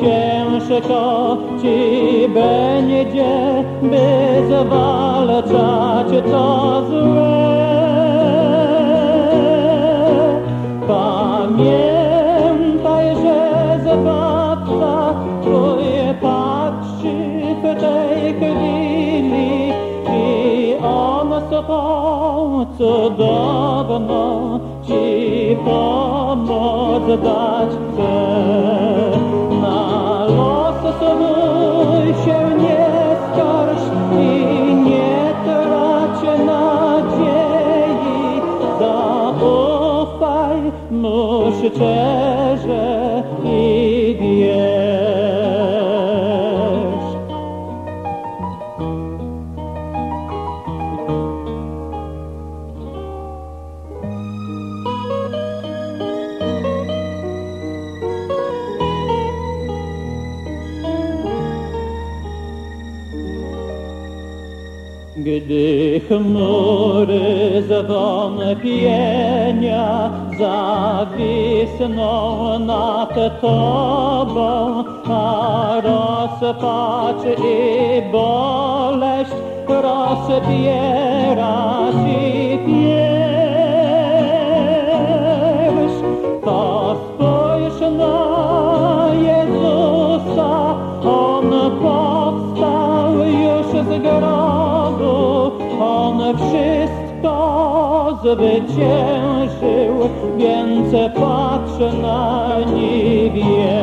چم سچا بیگ جاچ کا پاکی کی آم سا سب ماں جی پت رچنا چی کا پائی مش دیکھ مور زبان دے نیا جا دِس نو نات تھا رس پاس اے بالس دش پش نوسہ ہم پاس گرا شاض پاک نی لیے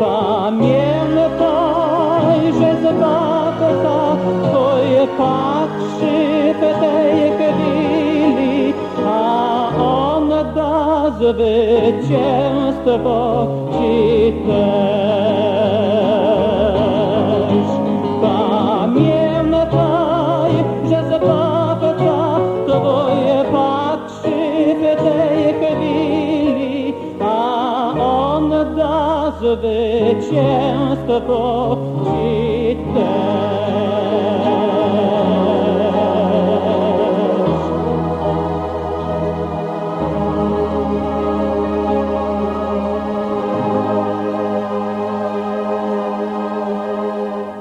کامیاں پاش پات پاکلی چکی تام دے چست پاپ جیت